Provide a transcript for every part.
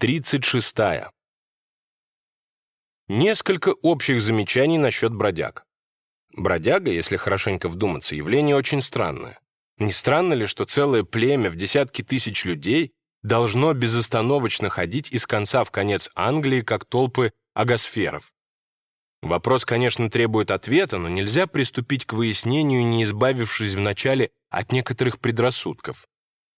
36. Несколько общих замечаний насчет бродяг. Бродяга, если хорошенько вдуматься, явление очень странное. Не странно ли, что целое племя в десятки тысяч людей должно безостановочно ходить из конца в конец Англии, как толпы агосферов? Вопрос, конечно, требует ответа, но нельзя приступить к выяснению, не избавившись вначале от некоторых предрассудков.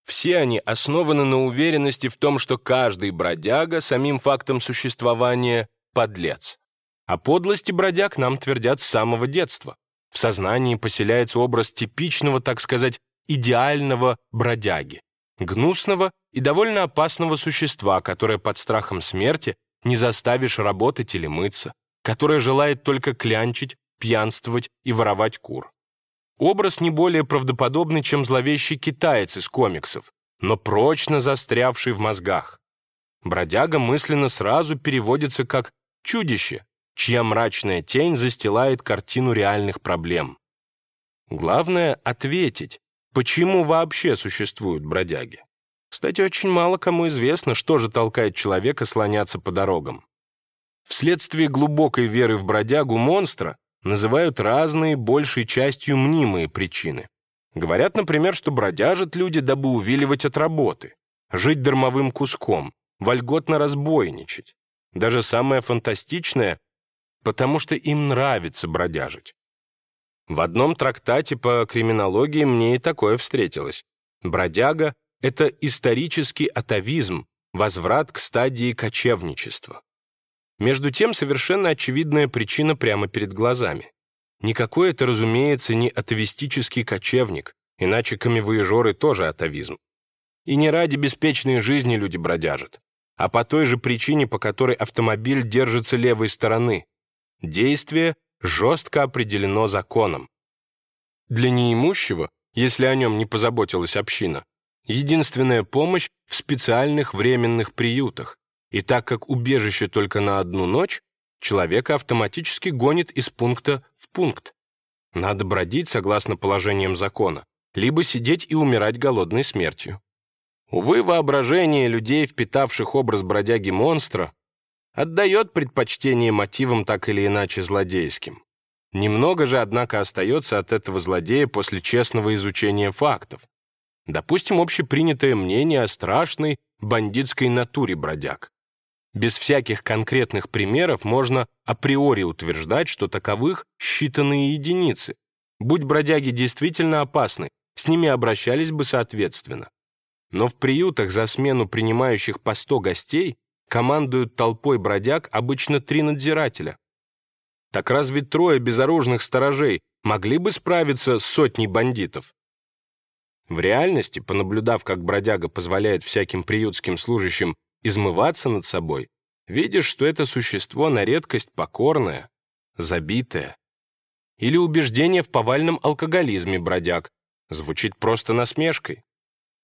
Все они основаны на уверенности в том, что каждый бродяга самим фактом существования – подлец. О подлости бродяг нам твердят с самого детства. В сознании поселяется образ типичного, так сказать, идеального бродяги, гнусного и довольно опасного существа, которое под страхом смерти не заставишь работать или мыться, которое желает только клянчить, пьянствовать и воровать кур. Образ не более правдоподобный, чем зловещий китаец из комиксов, но прочно застрявший в мозгах. Бродяга мысленно сразу переводится как «чудище», чья мрачная тень застилает картину реальных проблем. Главное — ответить, почему вообще существуют бродяги. Кстати, очень мало кому известно, что же толкает человека слоняться по дорогам. Вследствие глубокой веры в бродягу монстра называют разные, большей частью мнимые причины. Говорят, например, что бродяжат люди, дабы увиливать от работы, жить дармовым куском, вольготно разбойничать. Даже самое фантастичное, потому что им нравится бродяжить. В одном трактате по криминологии мне и такое встретилось. Бродяга — это исторический атовизм, возврат к стадии кочевничества. Между тем, совершенно очевидная причина прямо перед глазами. Никакой это, разумеется, не атовистический кочевник, иначе камевоежоры тоже атовизм. И не ради беспечной жизни люди бродяжат, а по той же причине, по которой автомобиль держится левой стороны. Действие жестко определено законом. Для неимущего, если о нем не позаботилась община, единственная помощь в специальных временных приютах, и так как убежище только на одну ночь, человека автоматически гонит из пункта в пункт. Надо бродить согласно положениям закона, либо сидеть и умирать голодной смертью. Увы, воображение людей, впитавших образ бродяги-монстра, отдает предпочтение мотивам так или иначе злодейским. Немного же, однако, остается от этого злодея после честного изучения фактов. Допустим, общепринятое мнение о страшной бандитской натуре бродяг. Без всяких конкретных примеров можно априори утверждать, что таковых считанные единицы. Будь бродяги действительно опасны, с ними обращались бы соответственно. Но в приютах за смену принимающих по 100 гостей командуют толпой бродяг обычно три надзирателя. Так разве трое безоружных сторожей могли бы справиться с сотней бандитов? В реальности, понаблюдав, как бродяга позволяет всяким приютским служащим измываться над собой, видишь, что это существо на редкость покорное, забитое. Или убеждение в повальном алкоголизме бродяг звучит просто насмешкой.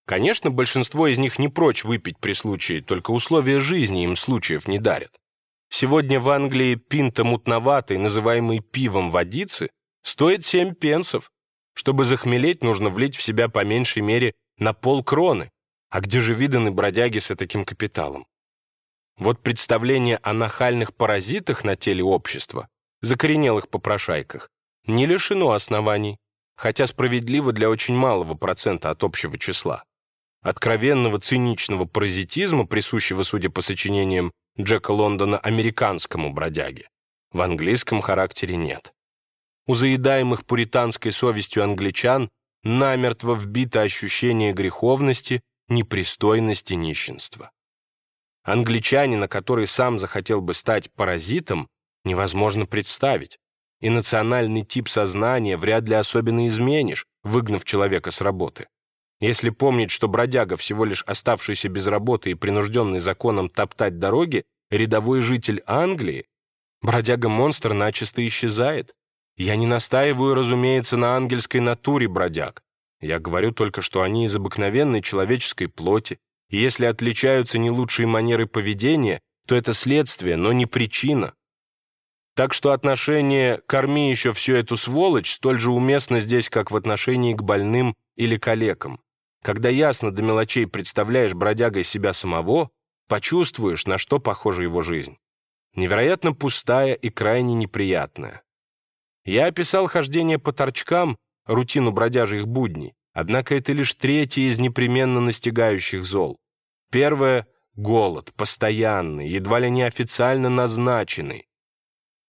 Конечно, большинство из них не прочь выпить при случае, только условия жизни им случаев не дарят. Сегодня в Англии пинта мутноватой, называемой пивом водицы, стоит 7 пенсов. Чтобы захмелеть, нужно влить в себя по меньшей мере на полкроны. А где же виданы бродяги с таким капиталом? Вот представление о нахальных паразитах на теле общества, закоренелых попрошайках, не лишено оснований, хотя справедливо для очень малого процента от общего числа. Откровенного циничного паразитизма, присущего, судя по сочинениям Джека Лондона, американскому бродяге, в английском характере нет. У заедаемых пуританской совестью англичан намертво вбито ощущение греховности непристойности нищенства. Англичанина, который сам захотел бы стать паразитом, невозможно представить, и национальный тип сознания вряд ли особенно изменишь, выгнав человека с работы. Если помнить, что бродяга всего лишь оставшийся без работы и принужденный законом топтать дороги, рядовой житель Англии, бродяга-монстр начисто исчезает. Я не настаиваю, разумеется, на ангельской натуре бродяг. Я говорю только, что они из обыкновенной человеческой плоти, и если отличаются не лучшие манеры поведения, то это следствие, но не причина. Так что отношение «корми еще всю эту сволочь» столь же уместно здесь, как в отношении к больным или калекам. Когда ясно до мелочей представляешь бродягой себя самого, почувствуешь, на что похожа его жизнь. Невероятно пустая и крайне неприятная. Я описал хождение по торчкам, рутину бродяжьих будней, однако это лишь третье из непременно настигающих зол. Первое — голод, постоянный, едва ли не официально назначенный.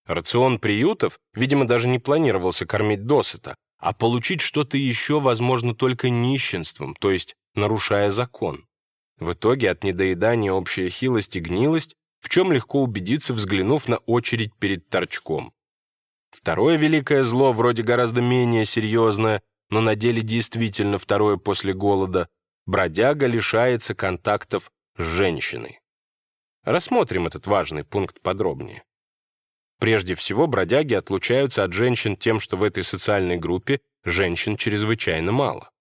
Рацион приютов, видимо, даже не планировался кормить досыта, а получить что-то еще возможно только нищенством, то есть нарушая закон. В итоге от недоедания общая хилость и гнилость, в чем легко убедиться, взглянув на очередь перед торчком. Второе великое зло, вроде гораздо менее серьезное, но на деле действительно второе после голода, бродяга лишается контактов с женщиной. Рассмотрим этот важный пункт подробнее. Прежде всего, бродяги отлучаются от женщин тем, что в этой социальной группе женщин чрезвычайно мало.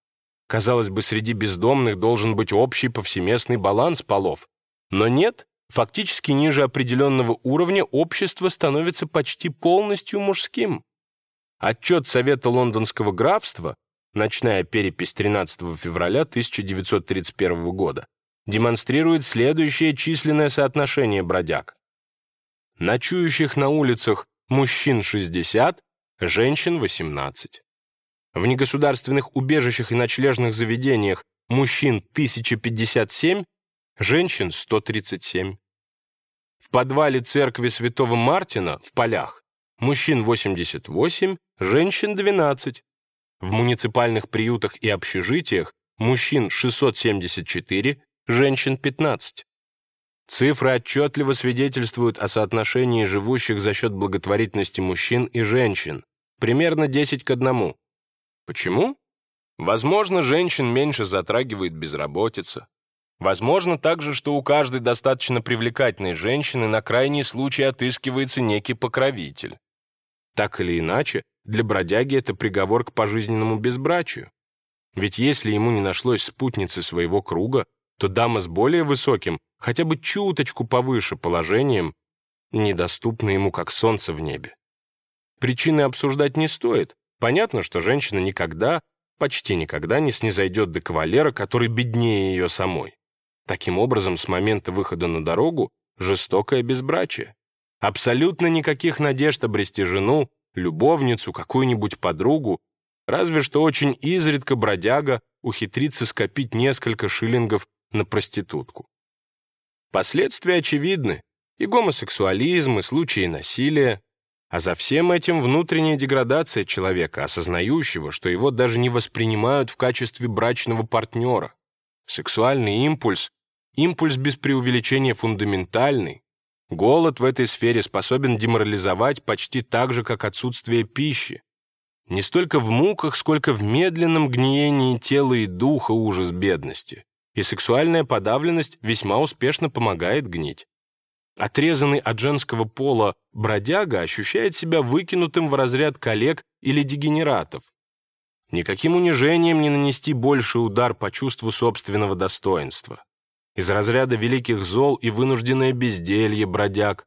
Казалось бы, среди бездомных должен быть общий повсеместный баланс полов. Но нет, фактически ниже определенного уровня общество становится почти полностью мужским. Отчет Совета Лондонского графства, ночная перепись 13 февраля 1931 года, демонстрирует следующее численное соотношение бродяг. Ночующих на улицах мужчин 60, женщин 18. В негосударственных убежищах и ночлежных заведениях мужчин 1057, женщин 137. В подвале церкви Святого Мартина в полях мужчин 88, женщин 12. В муниципальных приютах и общежитиях мужчин 674, женщин 15. Цифры отчетливо свидетельствуют о соотношении живущих за счет благотворительности мужчин и женщин, примерно 10 к 1. Почему? Возможно, женщин меньше затрагивает безработица. Возможно также, что у каждой достаточно привлекательной женщины на крайний случай отыскивается некий покровитель. Так или иначе, для бродяги это приговор к пожизненному безбрачию. Ведь если ему не нашлось спутницы своего круга, то дама с более высоким, хотя бы чуточку повыше положением, недоступна ему как солнце в небе. Причины обсуждать не стоит, Понятно, что женщина никогда, почти никогда не снизойдет до кавалера, который беднее ее самой. Таким образом, с момента выхода на дорогу жестокое безбрачие. Абсолютно никаких надежд обрести жену, любовницу, какую-нибудь подругу, разве что очень изредка бродяга ухитрится скопить несколько шиллингов на проститутку. Последствия очевидны. И гомосексуализм, и случаи насилия, а за всем этим внутренняя деградация человека, осознающего, что его даже не воспринимают в качестве брачного партнера. Сексуальный импульс, импульс без преувеличения фундаментальный. Голод в этой сфере способен деморализовать почти так же, как отсутствие пищи. Не столько в муках, сколько в медленном гниении тела и духа ужас бедности. И сексуальная подавленность весьма успешно помогает гнить. Отрезанный от женского пола бродяга ощущает себя выкинутым в разряд коллег или дегенератов. Никаким унижением не нанести больший удар по чувству собственного достоинства. Из разряда великих зол и вынужденное безделье бродяг.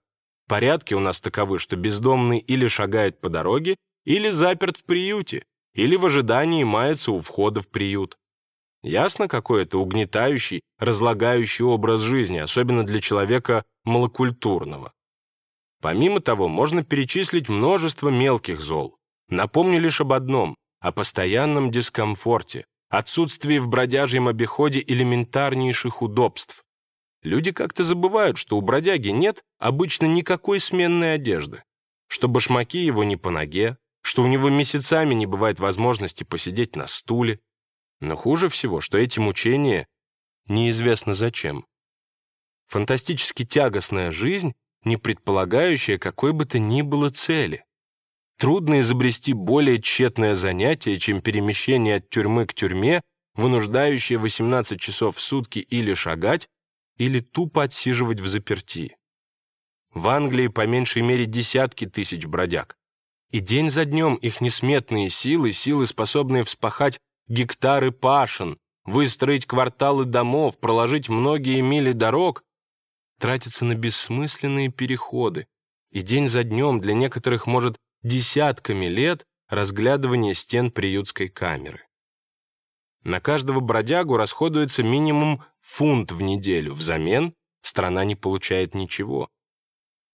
Порядки у нас таковы, что бездомный или шагает по дороге, или заперт в приюте, или в ожидании мается у входа в приют. Ясно, какой это угнетающий, разлагающий образ жизни, особенно для человека малокультурного. Помимо того, можно перечислить множество мелких зол. Напомню лишь об одном – о постоянном дискомфорте, отсутствии в бродяжьем обиходе элементарнейших удобств. Люди как-то забывают, что у бродяги нет обычно никакой сменной одежды, что башмаки его не по ноге, что у него месяцами не бывает возможности посидеть на стуле, но хуже всего, что эти мучения неизвестно зачем. Фантастически тягостная жизнь, не предполагающая какой бы то ни было цели. Трудно изобрести более тщетное занятие, чем перемещение от тюрьмы к тюрьме, вынуждающее 18 часов в сутки или шагать, или тупо отсиживать в заперти. В Англии по меньшей мере десятки тысяч бродяг. И день за днем их несметные силы, силы, способные вспахать гектары пашин, выстроить кварталы домов, проложить многие мили дорог, тратится на бессмысленные переходы, и день за днем для некоторых может десятками лет разглядывание стен приютской камеры. На каждого бродягу расходуется минимум фунт в неделю взамен страна не получает ничего.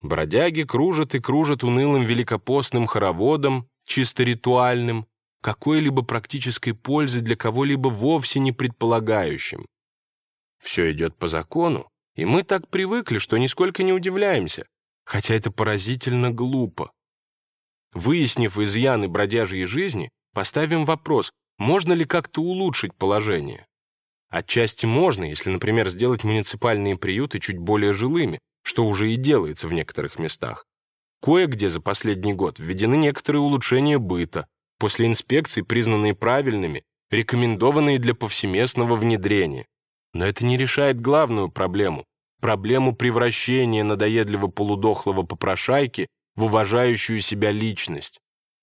Бродяги кружат и кружат унылым великопостным хороводом, чисто ритуальным, какой-либо практической пользы для кого-либо вовсе не предполагающим. Все идет по закону, и мы так привыкли, что нисколько не удивляемся, хотя это поразительно глупо. Выяснив изъяны бродяжьей жизни, поставим вопрос, можно ли как-то улучшить положение. Отчасти можно, если, например, сделать муниципальные приюты чуть более жилыми, что уже и делается в некоторых местах. Кое-где за последний год введены некоторые улучшения быта, после инспекций признанные правильными, рекомендованные для повсеместного внедрения. Но это не решает главную проблему – проблему превращения надоедливо-полудохлого попрошайки в уважающую себя личность.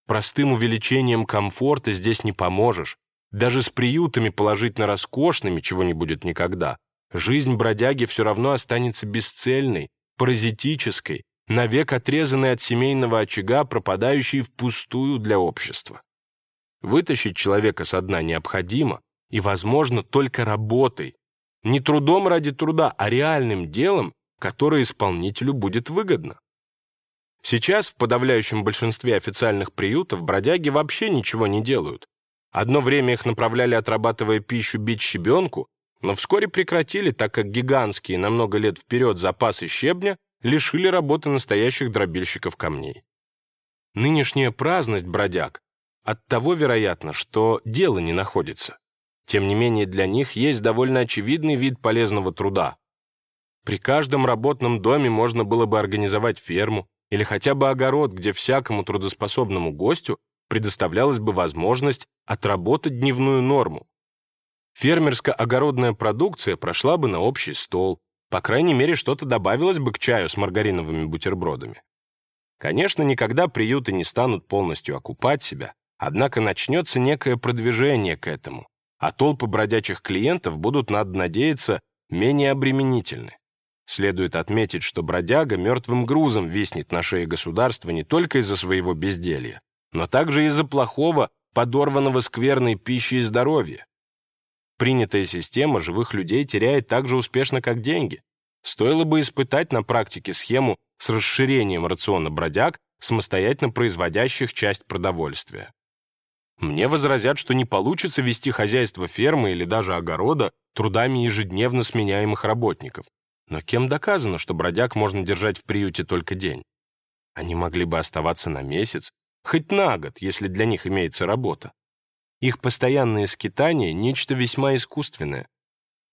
Простым увеличением комфорта здесь не поможешь. Даже с приютами положительно роскошными, чего не будет никогда, жизнь бродяги все равно останется бесцельной, паразитической, навек отрезанной от семейного очага, пропадающей впустую для общества. Вытащить человека со дна необходимо, и, возможно, только работой, не трудом ради труда, а реальным делом, которое исполнителю будет выгодно. Сейчас в подавляющем большинстве официальных приютов бродяги вообще ничего не делают. Одно время их направляли, отрабатывая пищу, бить щебенку, но вскоре прекратили, так как гигантские на много лет вперед запасы щебня лишили работы настоящих дробильщиков камней. Нынешняя праздность бродяг от того, вероятно, что дело не находится. Тем не менее, для них есть довольно очевидный вид полезного труда. При каждом работном доме можно было бы организовать ферму или хотя бы огород, где всякому трудоспособному гостю предоставлялась бы возможность отработать дневную норму. Фермерско-огородная продукция прошла бы на общий стол, по крайней мере, что-то добавилось бы к чаю с маргариновыми бутербродами. Конечно, никогда приюты не станут полностью окупать себя, однако начнется некое продвижение к этому, а толпы бродячих клиентов будут, надо надеяться, менее обременительны. Следует отметить, что бродяга мертвым грузом виснет на шее государства не только из-за своего безделья, но также из-за плохого, подорванного скверной пищи и здоровья. Принятая система живых людей теряет так же успешно, как деньги. Стоило бы испытать на практике схему с расширением рациона бродяг, самостоятельно производящих часть продовольствия. Мне возразят, что не получится вести хозяйство фермы или даже огорода трудами ежедневно сменяемых работников. Но кем доказано, что бродяг можно держать в приюте только день? Они могли бы оставаться на месяц, хоть на год, если для них имеется работа. Их постоянные скитания — нечто весьма искусственное.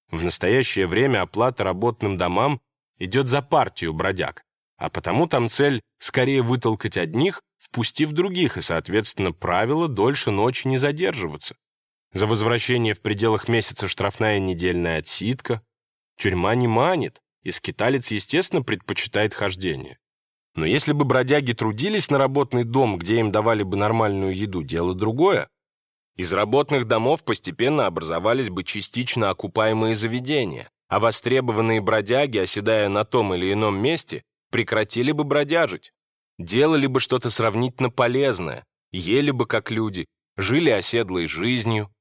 В настоящее время оплата работным домам идет за партию бродяг, а потому там цель скорее вытолкать одних, впустив других, и, соответственно, правило дольше ночи не задерживаться. За возвращение в пределах месяца штрафная недельная отсидка. Тюрьма не манит, и скиталец, естественно, предпочитает хождение. Но если бы бродяги трудились на работный дом, где им давали бы нормальную еду, дело другое. Из работных домов постепенно образовались бы частично окупаемые заведения, а востребованные бродяги, оседая на том или ином месте, прекратили бы бродяжить, делали бы что-то сравнительно полезное, ели бы как люди, жили оседлой жизнью.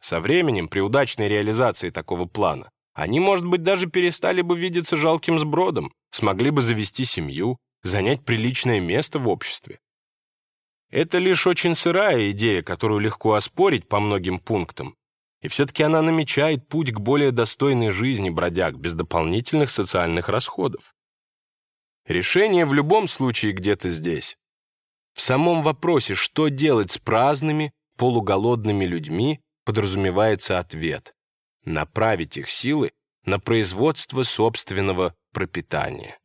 Со временем, при удачной реализации такого плана, они, может быть, даже перестали бы видеться жалким сбродом, смогли бы завести семью, занять приличное место в обществе. Это лишь очень сырая идея, которую легко оспорить по многим пунктам. И все-таки она намечает путь к более достойной жизни бродяг без дополнительных социальных расходов. Решение в любом случае где-то здесь. В самом вопросе, что делать с праздными, полуголодными людьми, подразумевается ответ – направить их силы на производство собственного пропитания.